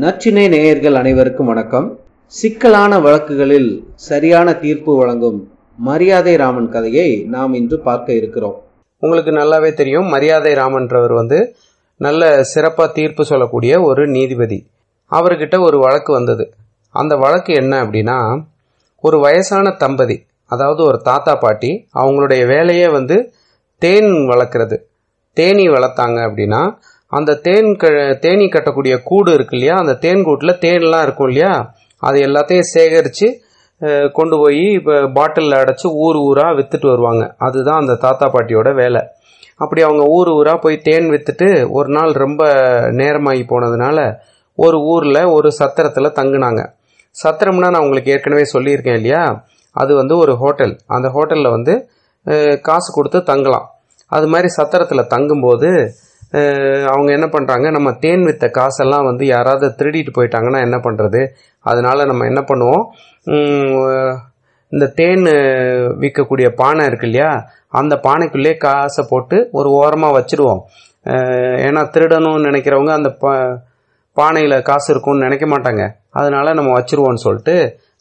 நச்சினை நேயர்கள் அனைவருக்கும் வணக்கம். சிக்கலான வழக்குகளில் சரியான தீர்ப்பு வழங்கும் மரியாதை ராமன் கதையை நாம் இன்று பார்க்க இருக்கிறோம். உங்களுக்கு நல்லாவே தெரியும் மரியாதை ராமன்றவர் வந்து நல்ல சிறப்பாக தீர்ப்பு சொல்லக்கூடிய ஒரு நீதிபதி. அவர்கிட்ட ஒரு வழக்கு வந்தது. அந்த வழக்கு என்ன அப்படின்னா ஒரு வயசான தம்பதி அதாவது ஒரு தாத்தா பாட்டி அவங்களுடைய வேலையே வந்து தேன் வளர்க்குறது. தேனி வளர்த்தாங்க அப்படின்னா அந்த தேன் க தேனி கட்டக்கூடிய கூடு இருக்கு இல்லையா? அந்த தேன் கூட்டில் தேன்லாம் இருக்கும் இல்லையா? அது எல்லாத்தையும் சேகரித்து கொண்டு போய் இப்போ பாட்டிலில் அடைச்சி ஊர் ஊராக விற்றுட்டு வருவாங்க. அதுதான் அந்த தாத்தா பாட்டியோட வேலை. அப்படி அவங்க ஊர் ஊராக போய் தேன் விற்றுட்டு ஒரு நாள் ரொம்ப நேரமாகி போனதுனால ஒரு ஊரில் ஒரு சத்திரத்தில் தங்குனாங்க. சத்திரம்னா நான் உங்களுக்கு ஏற்கனவே சொல்லியிருக்கேன் இல்லையா? அது வந்து ஒரு ஹோட்டல். அந்த ஹோட்டலில் வந்து காசு கொடுத்து தங்கலாம். அது மாதிரி சத்திரத்தில் தங்கும்போது அவங்க என்ன பண்ணுறாங்க நம்ம தேன் வித்த காசெல்லாம் வந்து யாராவது திருடிட்டு போயிட்டாங்கன்னா என்ன பண்ணுறது அதனால நம்ம என்ன பண்ணுவோம்? இந்த தேன் விற்கக்கூடிய பானை இருக்கு இல்லையா? அந்த பானைக்குள்ளே காசை போட்டு ஒரு ஓரமாக வச்சுருவோம். ஏன்னா திருடணும்னு நினைக்கிறவங்க அந்த பா பானையில் காசு இருக்கும்னு நினைக்க மாட்டாங்க. அதனால் நம்ம வச்சிருவோம்னு சொல்லிட்டு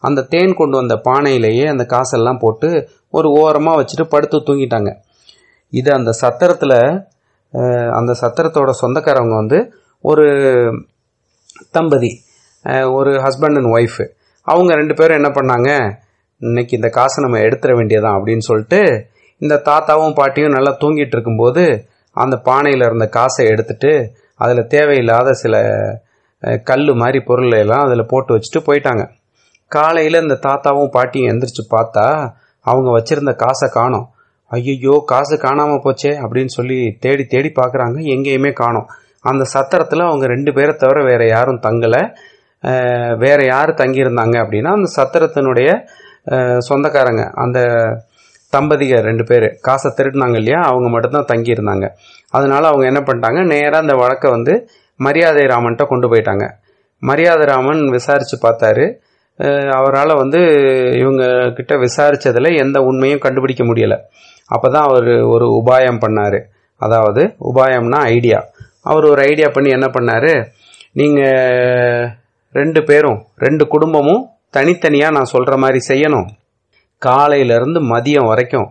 அந்த தேன் கொண்டு வந்த பானையிலேயே அந்த காசெல்லாம் போட்டு ஒரு ஓரமாக வச்சுட்டு படுத்து தூங்கிட்டாங்க. இது அந்த சத்திரத்தில் அந்த சத்திரத்தோட சொந்தக்காரவங்க வந்து ஒரு தம்பதி ஒரு ஹஸ்பண்ட் அண்ட் ஒய்ஃபு அவங்க ரெண்டு பேரும் என்ன பண்ணாங்க? இன்னைக்கு இந்த காசை நம்ம எடுத்துட வேண்டியதான் அப்படின்னு சொல்லிட்டு இந்த தாத்தாவும் பாட்டியும் நல்லா தூங்கிட்டு இருக்கும்போது அந்த பானையில் இருந்த காசை எடுத்துட்டு அதில் தேவையில்லாத சில கல் மாதிரி பொருளையெல்லாம் அதில் போட்டு வச்சுட்டு போயிட்டாங்க. காலையில் இந்த தாத்தாவும் பாட்டியும் எந்திரிச்சு பார்த்தா அவங்க வச்சுருந்த காசை காணும். ஐயோ காசு காணாமல் போச்சே அப்படின்னு சொல்லி தேடி தேடி பார்க்குறாங்க. எங்கேயுமே காணோம். அந்த சத்திரத்தில் அவங்க ரெண்டு பேரை தவிர வேற யாரும் தங்கலை. வேறு வேற யார் தங்கியிருந்தாங்க அப்படின்னா அந்த சத்திரத்தினுடைய சொந்தக்காரங்க அந்த தம்பதிகர் ரெண்டு பேர். காசை திருடினாங்க இல்லையா அவங்க மட்டும்தான் தங்கியிருந்தாங்க. அதனால அவங்க என்ன பண்ணிட்டாங்க நேராக அந்த வழக்கை வந்து மரியாதை ராமன்கிட்ட கொண்டு போயிட்டாங்க. மரியாதை ராமன் விசாரித்து பார்த்தாரு. அவரால் வந்து இவங்க கிட்ட விசாரித்ததில் எந்த உண்மையும் கண்டுபிடிக்க முடியலை. அப்போ தான் அவர் ஒரு உபாயம் பண்ணார். அதாவது உபாயம்னா ஐடியா அவர் ஒரு ஐடியா பண்ணி என்ன பண்ணார்? நீங்கள் ரெண்டு பேரும் ரெண்டு குடும்பமும் தனித்தனியாக நான் சொல்கிற மாதிரி செய்யணும். காலையிலேருந்து மதியம் வரைக்கும்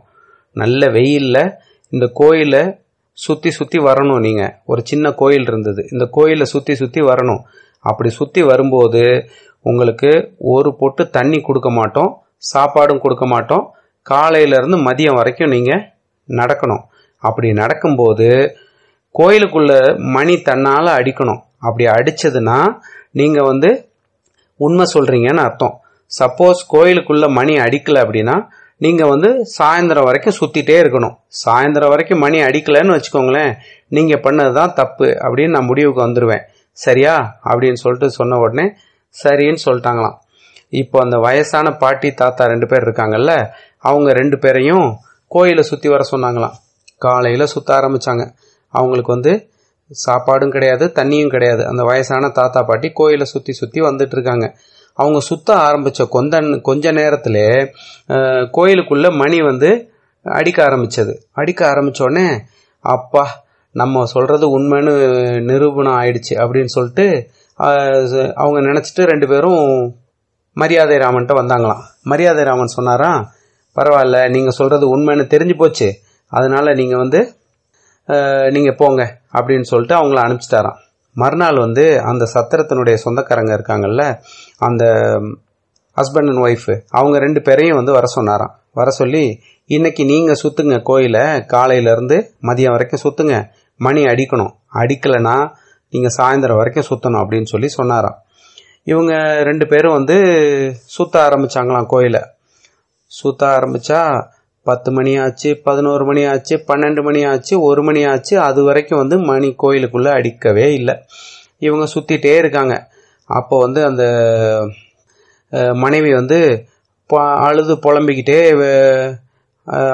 நல்ல வெயிலில் இந்த கோயிலை சுற்றி சுற்றி வரணும் நீங்கள் ஒரு சின்ன கோயில் இருந்தது. இந்த கோயிலை சுற்றி சுற்றி வரணும். அப்படி சுற்றி வரும்போது உங்களுக்கு ஒரு பொட்டு தண்ணி கொடுக்க மாட்டோம் சாப்பாடும் கொடுக்க மாட்டோம். காலையிலேருந்து மதியம் வரைக்கும் நீங்கள் நடக்கணும். அப்படி நடக்கும்போது கோயிலுக்குள்ள மணி தன்னால் அடிக்கணும். அப்படி அடித்ததுன்னா நீங்கள் வந்து உண்மை சொல்கிறீங்கன்னு அர்த்தம். சப்போஸ் கோயிலுக்குள்ளே மணி அடிக்கலை அப்படின்னா நீங்கள் வந்து சாயந்தரம் வரைக்கும் சுற்றிட்டே இருக்கணும். சாயந்தரம் வரைக்கும் மணி அடிக்கலைன்னு வச்சுக்கோங்களேன் நீங்கள் பண்ணது தான் தப்பு அப்படின்னு நான் முடிவுக்கு வந்துடுவேன் சரியா? அப்படின்னு சொல்லிட்டு சொன்ன உடனே சரின்னு சொல்லிட்டாங்களாம். இப்போ அந்த வயசான பாட்டி தாத்தா ரெண்டு பேர் இருக்காங்கல்ல அவங்க ரெண்டு பேரையும் கோயிலை சுற்றி வர சொன்னாங்களாம். காலையில் சுற்ற ஆரம்பித்தாங்க அவங்களுக்கு வந்து சாப்பாடும் கிடையாது தண்ணியும் கிடையாது. அந்த வயசான தாத்தா பாட்டி கோயிலை சுற்றி சுற்றி வந்துட்டு இருக்காங்க. அவங்க சுத்த ஆரம்பித்த கொஞ்ச கொஞ்ச நேரத்தில் கோயிலுக்குள்ளே மணி வந்து அடிக்க ஆரம்பித்தது அடிக்க ஆரம்பித்தோடனே அப்பா நம்ம சொல்கிறது உண்மைன்னு நிரூபணம் ஆயிடுச்சு அப்படின்னு சொல்லிட்டு அவங்க நினச்சிட்டு ரெண்டு பேரும் மரியாதை ராமன்ட்ட வந்தாங்களாம். மரியாதை ராமன் சொன்னாரா பரவாயில்ல நீங்கள் சொல்கிறது உண்மைன்னு தெரிஞ்சு போச்சு. அதனால் நீங்கள் வந்து நீங்கள் போங்க அப்படின்னு சொல்லிட்டு அவங்கள அனுப்பிச்சிட்டாராம். மறுநாள் வந்து அந்த சத்திரத்தினுடைய சொந்தக்காரங்க இருக்காங்கல்ல அந்த ஹஸ்பண்ட் அண்ட் ஒய்ஃபு அவங்க ரெண்டு பேரையும் வந்து வர சொன்னாராம். வர சொல்லி இன்னைக்கு நீங்கள் சுற்றுங்க கோயிலை காலையிலேருந்து மதியம் வரைக்கும் சுத்துங்க. மணி அடிக்கணும். அடிக்கலைன்னா நீங்கள் சாயந்தரம் வரைக்கும் சுற்றணும் அப்படின்னு சொல்லி சொன்னாராம். இவங்க ரெண்டு பேரும் வந்து சுற்ற ஆரம்பிச்சாங்களாம் கோயிலை. சுற்ற ஆரம்பித்தா பத்து மணி ஆச்சு பதினோரு மணி ஆச்சு பன்னெண்டு மணி ஆச்சு ஒரு மணி ஆச்சு அது வரைக்கும் வந்து மணி கோயிலுக்குள்ளே அடிக்கவே இல்லை. இவங்க சுற்றிட்டே இருக்காங்க. அப்போ வந்து அந்த மனைவி வந்து ப- அழுது புலம்பிக்கிட்டே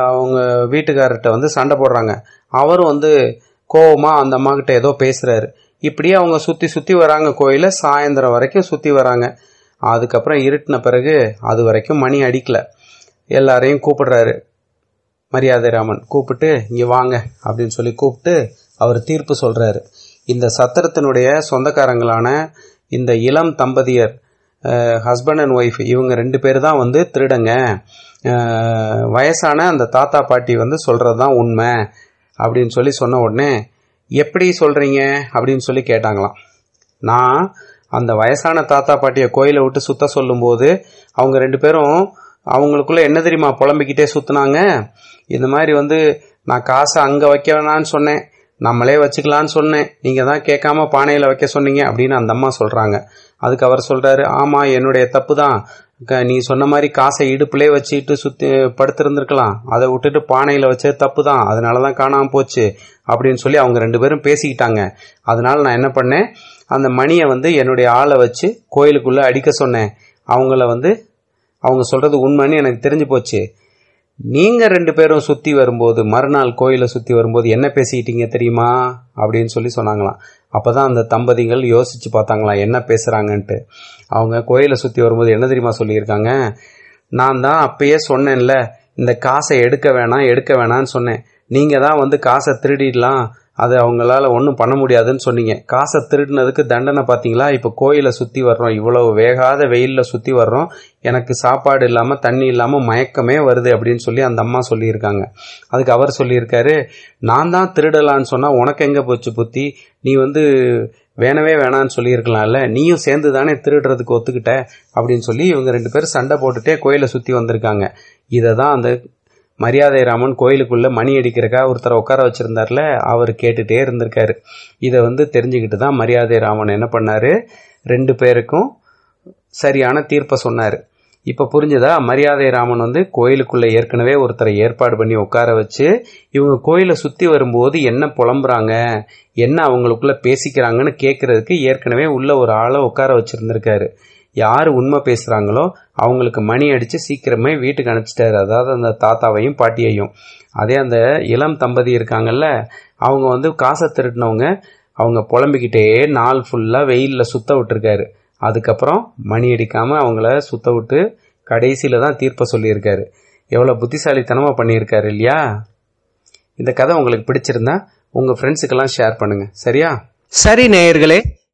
அவங்க வீட்டுக்காரர்கிட்ட வந்து சண்டை போடுறாங்க. அவரும் வந்து கோவமாக அந்த அம்மாக்கிட்ட ஏதோ பேசுகிறாரு இப்படியே அவங்க சுற்றி சுற்றி வராங்க கோயிலை. சாயந்தரம் வரைக்கும் சுற்றி வராங்க. அதுக்கப்புறம் இருட்டின பிறகு அது வரைக்கும் மணி அடிக்கலை. எல்லாரையும் கூப்பிடுறாரு. மரியாதை ராமன் கூப்பிட்டு இங்கே வாங்க அப்படின்னு சொல்லி கூப்பிட்டு அவர் தீர்ப்பு சொல்கிறாரு இந்த சத்திரத்தினுடைய சொந்தக்காரங்களான இந்த இளம் தம்பதியர் ஹஸ்பண்ட் அண்ட் ஒய்ஃப் இவங்க ரெண்டு பேர் தான் வந்து திருடங்க. வயசான அந்த தாத்தா பாட்டி வந்து சொல்கிறது தான் உண்மை அப்படின்னு சொல்லி சொன்ன உடனே எப்படி சொல்கிறீங்க அப்படின்னு சொல்லி கேட்டாங்களாம். நான் அந்த வயசான தாத்தா பாட்டியை கோயிலை விட்டு சுத்த சொல்லும்போது அவங்க ரெண்டு பேரும் அவங்களுக்குள்ள என்ன தெரியுமா புலம்பிக்கிட்டே சுத்துனாங்க. இந்த மாதிரி வந்து நான் காசை அங்கே வைக்க வேணான்னு சொன்னேன். நம்மளே வச்சுக்கலான்னு சொன்னேன். நீங்கள் தான் கேட்காம பானையில் வைக்க சொன்னீங்க அப்படின்னு அந்த அம்மா சொல்கிறாங்க அதுக்கு அவர் சொல்கிறாரு ஆமாம் என்னுடைய தப்பு தான். நீ சொன்ன மாதிரி காசை இடுப்புலேயே வச்சுட்டு சுற்றி படுத்திருந்துருக்கலாம். அதை விட்டுட்டு பானையில் வச்சது தப்பு தான் அதனால தான் காணாமல் போச்சு அப்படின்னு சொல்லி அவங்க ரெண்டு பேரும் பேசிக்கிட்டாங்க. அதனால நான் என்ன பண்ணேன்? அந்த மணியை வந்து என்னுடைய ஆளை வச்சு கோயிலுக்குள்ளே அடிக்க சொன்னேன். அவங்கள வந்து அவங்க சொல்கிறது உண்மைன்னு எனக்கு தெரிஞ்சு போச்சு. நீங்கள் ரெண்டு பேரும் சுற்றி வரும்போது மறுநாள் கோயிலை சுற்றி வரும்போது என்ன பேசிக்கிட்டீங்க தெரியுமா? அப்படின்னு சொல்லி சொன்னாங்களாம். அப்போ தான் அந்த தம்பதிகள் யோசித்து பார்த்தாங்களாம் என்ன பேசுகிறாங்கன்ட்டு அவங்க கோயிலை சுற்றி வரும்போது என்ன தெரியுமா சொல்லியிருக்காங்க? நான் தான் அப்பயே சொன்னேன்ல இந்த காசை எடுக்க வேணாம் எடுக்க வேணாம்னு சொன்னேன். நீங்கள் தான் வந்து காசை திருடிடலாம் அது அவங்களால ஒன்றும் பண்ண முடியாதுன்னு சொன்னீங்க. காசை திருடினதுக்கு தண்டனை பார்த்தீங்களா? இப்போ கோயிலை சுற்றி வர்றோம். இவ்வளவு வேகாத வெயிலில் சுற்றி வர்றோம். எனக்கு சாப்பாடு இல்லாமல் தண்ணி இல்லாமல் மயக்கமே வருது அப்படின்னு சொல்லி அந்த அம்மா சொல்லியிருக்காங்க. அதுக்கு அவர் சொல்லியிருக்காரு நான் தான் திருடலான்னு சொன்னால் உனக்கு எங்கே போச்சு புத்தி? நீ வந்து வேணவே வேணான்னு சொல்லியிருக்கலாம்ல. நீயும் சேர்ந்து தானே திருடுறதுக்கு ஒத்துக்கிட்ட? அப்படின்னு சொல்லி இவங்க ரெண்டு பேரும் சண்டை போட்டுட்டே கோயிலை சுற்றி வந்திருக்காங்க. இதை தான் அந்த மரியாதை ராமன் கோயிலுக்குள்ளே மணி அடிக்கிறக்கா ஒருத்தரை உட்கார வச்சுருந்தார்ல அவர் கேட்டுட்டே இருந்திருக்காரு. இதை வந்து தெரிஞ்சுக்கிட்டு தான் மரியாதை ராமன் என்ன பண்ணார்? ரெண்டு பேருக்கும் சரியான தீர்ப்பை சொன்னார். இப்போ புரிஞ்சுதா? மரியாதை ராமன் வந்து கோயிலுக்குள்ளே ஏற்கனவே ஒருத்தரை ஏற்பாடு பண்ணி உட்கார வச்சு இவங்க கோயிலை சுற்றி வரும்போது என்ன புலம்புறாங்க? என்ன அவங்களுக்குள்ளே பேசிக்கிறாங்கன்னு கேட்குறதுக்கு ஏற்கனவே உள்ள ஒரு ஆளை உட்கார வச்சுருந்துருக்காரு. யார் உண்மை பேசுகிறாங்களோ அவங்களுக்கு மணி அடித்து சீக்கிரமே வீட்டுக்கு அனுப்பிச்சிட்டாரு. அதாவது அந்த தாத்தாவையும் பாட்டியையும். அதே அந்த இளம் தம்பதி இருக்காங்கல்ல அவங்க வந்து காசை திருட்டினவங்க அவங்க புலம்பிக்கிட்டே நாள் ஃபுல்லாக வெயிலில் சுத்த விட்டுருக்காரு. அதுக்கப்புறம் மணி அடிக்காமல் அவங்கள சுத்த விட்டு கடைசியில் தான் தீர்ப்பை சொல்லியிருக்காரு. எவ்வளோ புத்திசாலித்தனமாக பண்ணியிருக்காரு இல்லையா? இந்த கதை உங்களுக்கு பிடிச்சிருந்தா உங்கள் ஃப்ரெண்ட்ஸுக்கெல்லாம் ஷேர் பண்ணுங்கள் சரியா? சரி நேயர்களே